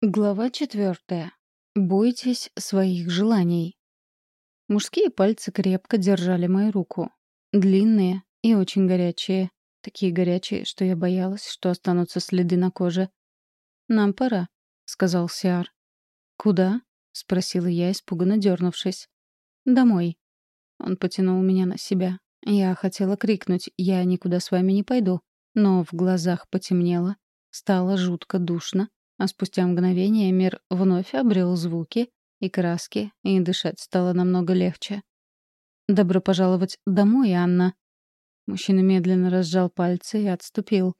Глава четвертая. Бойтесь своих желаний. Мужские пальцы крепко держали мою руку. Длинные и очень горячие. Такие горячие, что я боялась, что останутся следы на коже. «Нам пора», — сказал Сиар. «Куда?» — спросила я, испуганно дернувшись. «Домой». Он потянул меня на себя. Я хотела крикнуть «Я никуда с вами не пойду», но в глазах потемнело, стало жутко душно, а спустя мгновение мир вновь обрел звуки и краски, и дышать стало намного легче. «Добро пожаловать домой, Анна!» Мужчина медленно разжал пальцы и отступил.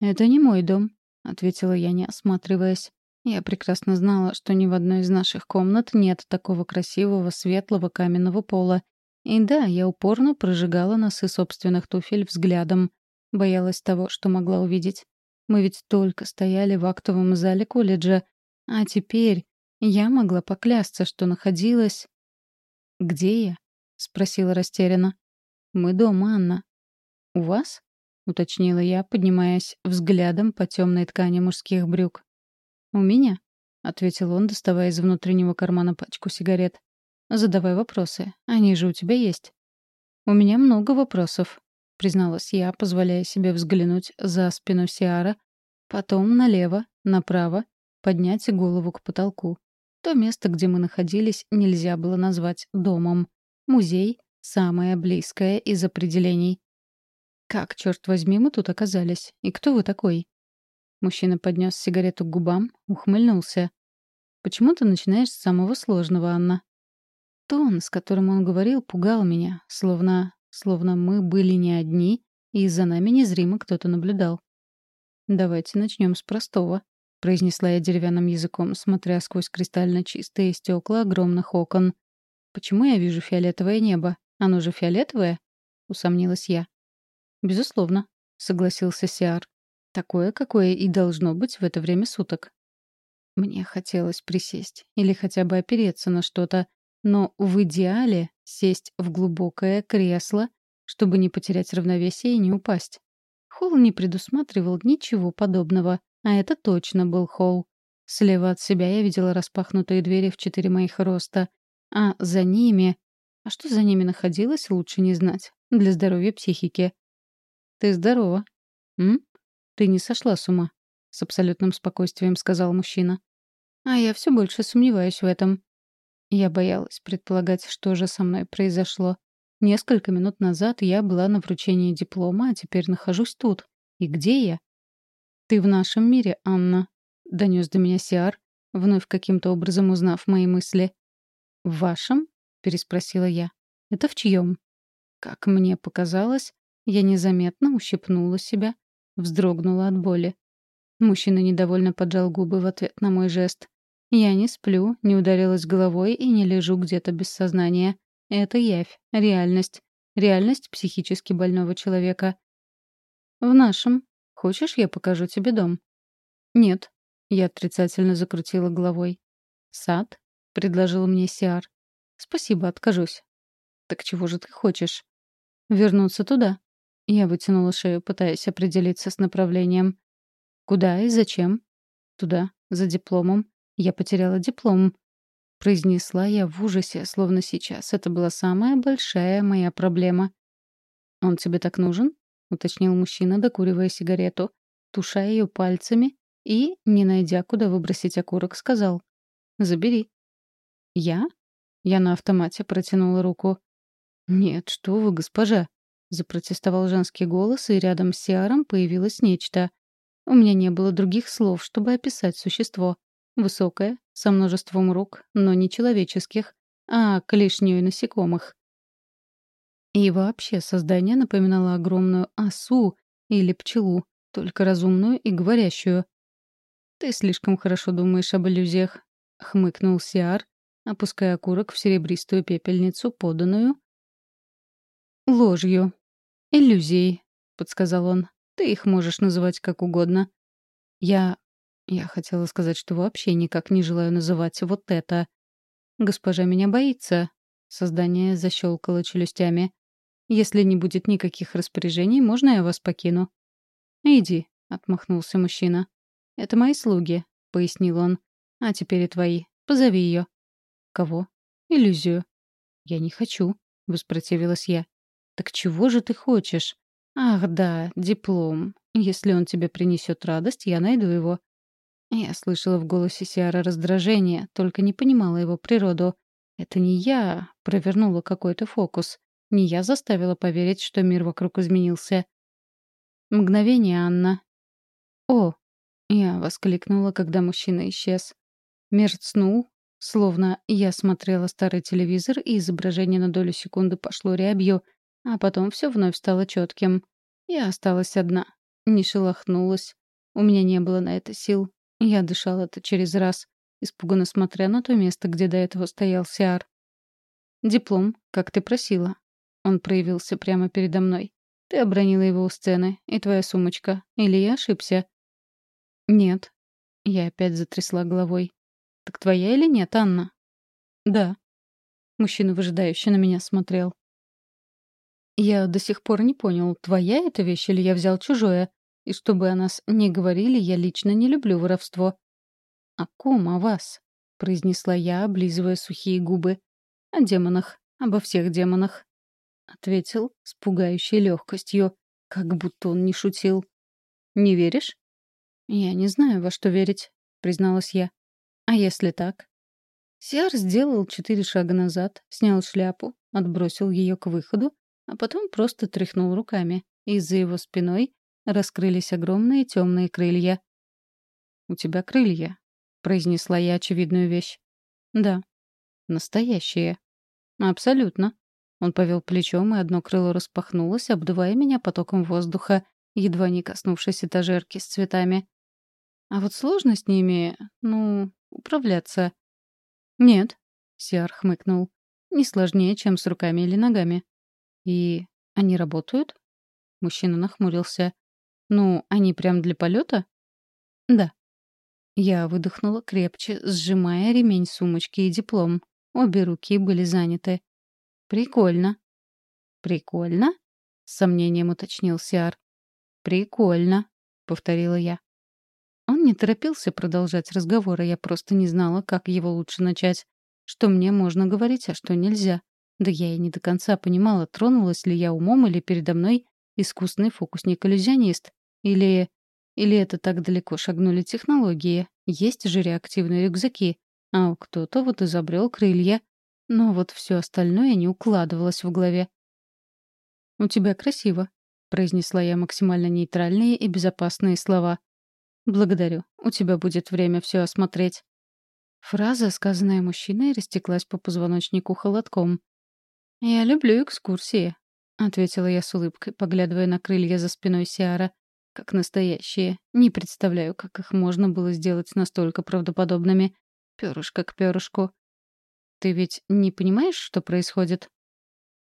«Это не мой дом», — ответила я, не осматриваясь. Я прекрасно знала, что ни в одной из наших комнат нет такого красивого светлого каменного пола. И да, я упорно прожигала носы собственных туфель взглядом. Боялась того, что могла увидеть. Мы ведь только стояли в актовом зале колледжа. А теперь я могла поклясться, что находилась... «Где я?» — спросила растерянно. «Мы дома, Анна». «У вас?» — уточнила я, поднимаясь взглядом по темной ткани мужских брюк. «У меня?» — ответил он, доставая из внутреннего кармана пачку сигарет. «Задавай вопросы. Они же у тебя есть». «У меня много вопросов», — призналась я, позволяя себе взглянуть за спину Сиара, потом налево, направо, поднять голову к потолку. То место, где мы находились, нельзя было назвать домом. Музей — самое близкое из определений. «Как, черт возьми, мы тут оказались? И кто вы такой?» Мужчина поднес сигарету к губам, ухмыльнулся. «Почему ты начинаешь с самого сложного, Анна?» Тон, с которым он говорил, пугал меня, словно словно мы были не одни, и за нами незримо кто-то наблюдал. «Давайте начнем с простого», — произнесла я деревянным языком, смотря сквозь кристально чистые стекла огромных окон. «Почему я вижу фиолетовое небо? Оно же фиолетовое?» — усомнилась я. «Безусловно», — согласился Сиар. «Такое, какое и должно быть в это время суток». Мне хотелось присесть или хотя бы опереться на что-то, но в идеале сесть в глубокое кресло, чтобы не потерять равновесие и не упасть. Холл не предусматривал ничего подобного, а это точно был холл. Слева от себя я видела распахнутые двери в четыре моих роста, а за ними... А что за ними находилось, лучше не знать. Для здоровья психики. «Ты здорова?» «М? Ты не сошла с ума?» — с абсолютным спокойствием сказал мужчина. «А я все больше сомневаюсь в этом. Я боялась предполагать, что же со мной произошло. Несколько минут назад я была на вручении диплома, а теперь нахожусь тут. И где я? «Ты в нашем мире, Анна», — донес до меня Сиар, вновь каким-то образом узнав мои мысли. «В вашем?» — переспросила я. «Это в чьем?» Как мне показалось, я незаметно ущипнула себя, вздрогнула от боли. Мужчина недовольно поджал губы в ответ на мой жест. Я не сплю, не ударилась головой и не лежу где-то без сознания. Это явь, реальность. Реальность психически больного человека. В нашем. Хочешь, я покажу тебе дом? Нет. Я отрицательно закрутила головой. Сад? Предложил мне Сиар. Спасибо, откажусь. Так чего же ты хочешь? Вернуться туда. Я вытянула шею, пытаясь определиться с направлением. Куда и зачем? Туда, за дипломом. Я потеряла диплом. Произнесла я в ужасе, словно сейчас. Это была самая большая моя проблема. «Он тебе так нужен?» — уточнил мужчина, докуривая сигарету, туша ее пальцами и, не найдя, куда выбросить окурок, сказал. «Забери». «Я?» Я на автомате протянула руку. «Нет, что вы, госпожа!» — запротестовал женский голос, и рядом с Сиаром появилось нечто. У меня не было других слов, чтобы описать существо. Высокая, со множеством рук, но не человеческих, а клешнёй насекомых. И вообще создание напоминало огромную осу или пчелу, только разумную и говорящую. «Ты слишком хорошо думаешь об иллюзиях», — хмыкнул Сиар, опуская окурок в серебристую пепельницу, поданную ложью. «Иллюзией», — подсказал он. «Ты их можешь называть как угодно». Я я хотела сказать, что вообще никак не желаю называть вот это. Госпожа меня боится. Создание защелкало челюстями. Если не будет никаких распоряжений, можно я вас покину? Иди, отмахнулся мужчина. Это мои слуги. пояснил он. «А теперь и твои. Позови ее». «Кого?» «Иллюзию». «Я не хочу», — воспротивилась я. «Так чего же ты хочешь?» «Ах, да, диплом. Если он тебе принесет радость, я найду его». Я слышала в голосе Сиара раздражение, только не понимала его природу. Это не я провернула какой-то фокус. Не я заставила поверить, что мир вокруг изменился. Мгновение, Анна. «О!» — я воскликнула, когда мужчина исчез. Мерцнул, словно я смотрела старый телевизор, и изображение на долю секунды пошло рябью — а потом все вновь стало четким. Я осталась одна. Не шелохнулась. У меня не было на это сил. Я дышала это через раз, испуганно смотря на то место, где до этого стоял Сиар. «Диплом, как ты просила». Он проявился прямо передо мной. «Ты обронила его у сцены. И твоя сумочка. Или я ошибся?» «Нет». Я опять затрясла головой. «Так твоя или нет, Анна?» «Да». Мужчина выжидающе на меня смотрел. Я до сих пор не понял, твоя эта вещь или я взял чужое. И чтобы о нас не говорили, я лично не люблю воровство. «О ком о вас?» — произнесла я, облизывая сухие губы. «О демонах. Обо всех демонах». Ответил с пугающей легкостью, как будто он не шутил. «Не веришь?» «Я не знаю, во что верить», — призналась я. «А если так?» Сиар сделал четыре шага назад, снял шляпу, отбросил ее к выходу а потом просто тряхнул руками, и за его спиной раскрылись огромные темные крылья. «У тебя крылья», — произнесла я очевидную вещь. «Да». «Настоящие». «Абсолютно». Он повел плечом, и одно крыло распахнулось, обдувая меня потоком воздуха, едва не коснувшись этажерки с цветами. А вот сложно с ними, ну, управляться. «Нет», — Сиар хмыкнул, — «не сложнее, чем с руками или ногами». «И они работают?» Мужчина нахмурился. «Ну, они прям для полета?» «Да». Я выдохнула крепче, сжимая ремень сумочки и диплом. Обе руки были заняты. «Прикольно». «Прикольно?» — с сомнением уточнил Сиар. «Прикольно», — повторила я. Он не торопился продолжать разговор, а я просто не знала, как его лучше начать. Что мне можно говорить, а что нельзя. Да я и не до конца понимала, тронулась ли я умом или передо мной искусный фокусник-иллюзионист. Или... Или это так далеко шагнули технологии. Есть же реактивные рюкзаки. А кто-то вот изобрел крылья. Но вот все остальное не укладывалось в голове. «У тебя красиво», — произнесла я максимально нейтральные и безопасные слова. «Благодарю. У тебя будет время все осмотреть». Фраза, сказанная мужчиной, растеклась по позвоночнику холодком. «Я люблю экскурсии», — ответила я с улыбкой, поглядывая на крылья за спиной Сиара. «Как настоящие. Не представляю, как их можно было сделать настолько правдоподобными. Пёрышко к пёрышку. Ты ведь не понимаешь, что происходит?»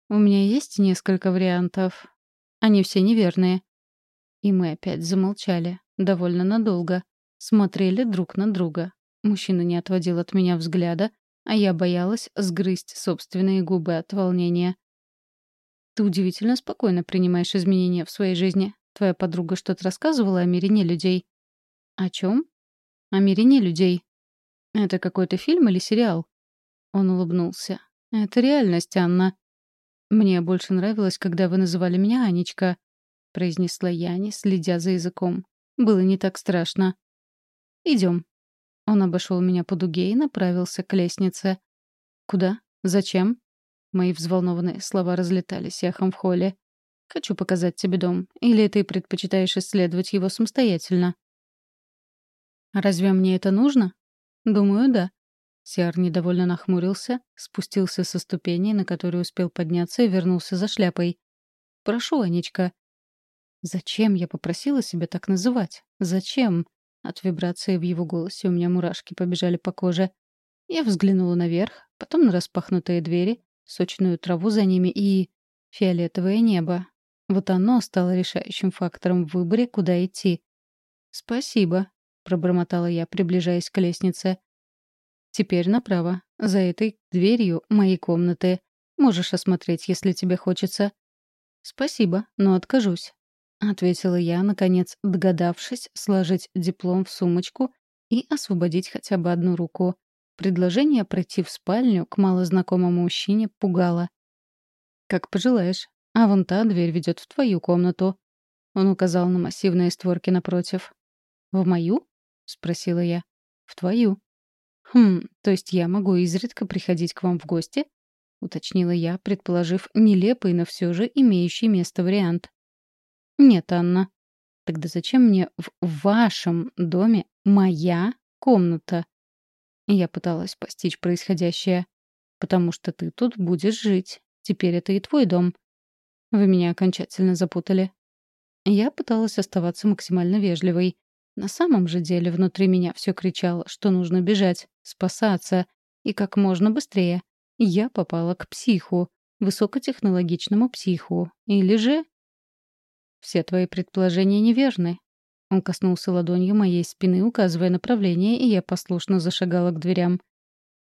«У меня есть несколько вариантов. Они все неверные». И мы опять замолчали. Довольно надолго. Смотрели друг на друга. Мужчина не отводил от меня взгляда, а я боялась сгрызть собственные губы от волнения. «Ты удивительно спокойно принимаешь изменения в своей жизни. Твоя подруга что-то рассказывала о мире не людей». «О чем?» «О мире не людей». «Это какой-то фильм или сериал?» Он улыбнулся. «Это реальность, Анна». «Мне больше нравилось, когда вы называли меня Анечка», — произнесла Яни, следя за языком. «Было не так страшно». «Идем», он обошел меня по дуге и направился к лестнице. «Куда? Зачем?» Мои взволнованные слова разлетались эхом в холле. «Хочу показать тебе дом. Или ты предпочитаешь исследовать его самостоятельно?» «Разве мне это нужно?» «Думаю, да». Сиар недовольно нахмурился, спустился со ступеней, на которые успел подняться, и вернулся за шляпой. «Прошу, Анечка». «Зачем я попросила себя так называть? Зачем?» От вибрации в его голосе у меня мурашки побежали по коже. Я взглянула наверх, потом на распахнутые двери, сочную траву за ними и... фиолетовое небо. Вот оно стало решающим фактором в выборе, куда идти. «Спасибо», — пробормотала я, приближаясь к лестнице. «Теперь направо. За этой дверью мои комнаты. Можешь осмотреть, если тебе хочется». «Спасибо, но откажусь. — ответила я, наконец, догадавшись сложить диплом в сумочку и освободить хотя бы одну руку. Предложение пройти в спальню к малознакомому мужчине пугало. «Как пожелаешь. А вон та дверь ведет в твою комнату». Он указал на массивные створки напротив. «В мою?» — спросила я. «В твою». «Хм, то есть я могу изредка приходить к вам в гости?» — уточнила я, предположив нелепый, но все же имеющий место вариант. «Нет, Анна. Тогда зачем мне в вашем доме моя комната?» Я пыталась постичь происходящее. «Потому что ты тут будешь жить. Теперь это и твой дом». Вы меня окончательно запутали. Я пыталась оставаться максимально вежливой. На самом же деле внутри меня все кричало, что нужно бежать, спасаться. И как можно быстрее. Я попала к психу. Высокотехнологичному психу. Или же... Все твои предположения неверны. Он коснулся ладонью моей спины, указывая направление, и я послушно зашагала к дверям.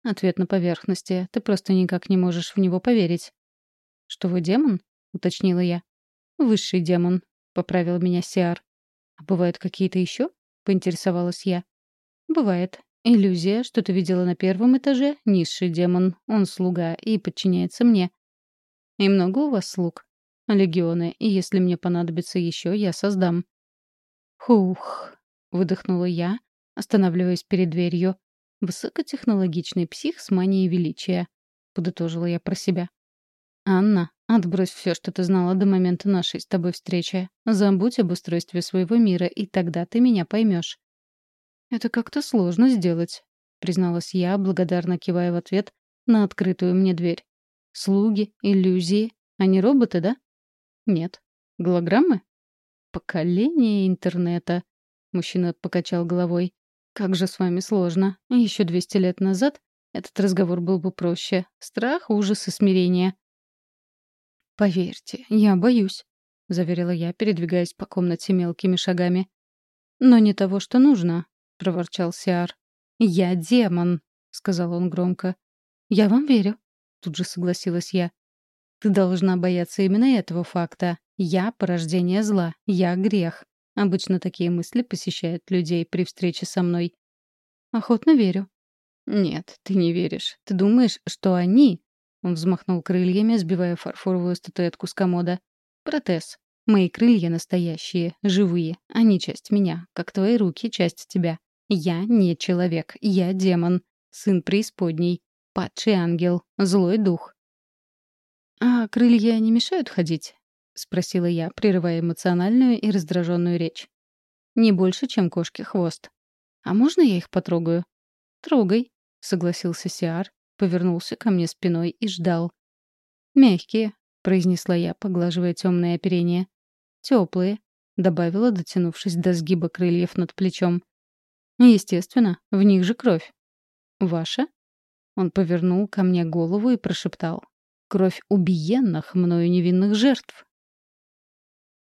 Ответ на поверхности. Ты просто никак не можешь в него поверить. «Что вы демон?» — уточнила я. «Высший демон», — поправил меня Сиар. «А бывают какие-то еще?» — поинтересовалась я. «Бывает. Иллюзия, что ты видела на первом этаже, низший демон. Он слуга и подчиняется мне». «И много у вас слуг?» «Легионы, и если мне понадобится еще, я создам». «Хух», — выдохнула я, останавливаясь перед дверью. «Высокотехнологичный псих с манией величия», — подытожила я про себя. «Анна, отбрось все, что ты знала до момента нашей с тобой встречи. Забудь об устройстве своего мира, и тогда ты меня поймешь». «Это как-то сложно сделать», — призналась я, благодарно кивая в ответ на открытую мне дверь. «Слуги, иллюзии. Они роботы, да?» «Нет. Голограммы?» «Поколение интернета», — мужчина покачал головой. «Как же с вами сложно. Еще 200 лет назад этот разговор был бы проще. Страх, ужас и смирение. «Поверьте, я боюсь», — заверила я, передвигаясь по комнате мелкими шагами. «Но не того, что нужно», — проворчал Сиар. «Я демон», — сказал он громко. «Я вам верю», — тут же согласилась я. «Ты должна бояться именно этого факта. Я — порождение зла, я — грех. Обычно такие мысли посещают людей при встрече со мной». «Охотно верю». «Нет, ты не веришь. Ты думаешь, что они он взмахнул крыльями, сбивая фарфоровую статуэтку с комода. «Протез. Мои крылья настоящие, живые. Они часть меня, как твои руки — часть тебя. Я не человек, я демон, сын преисподней, падший ангел, злой дух». «А крылья не мешают ходить?» — спросила я, прерывая эмоциональную и раздраженную речь. «Не больше, чем кошки хвост. А можно я их потрогаю?» «Трогай», — согласился Сиар, повернулся ко мне спиной и ждал. «Мягкие», — произнесла я, поглаживая темное оперение. «Теплые», — добавила, дотянувшись до сгиба крыльев над плечом. «Естественно, в них же кровь». «Ваша?» Он повернул ко мне голову и прошептал. «Кровь убиенных мною невинных жертв».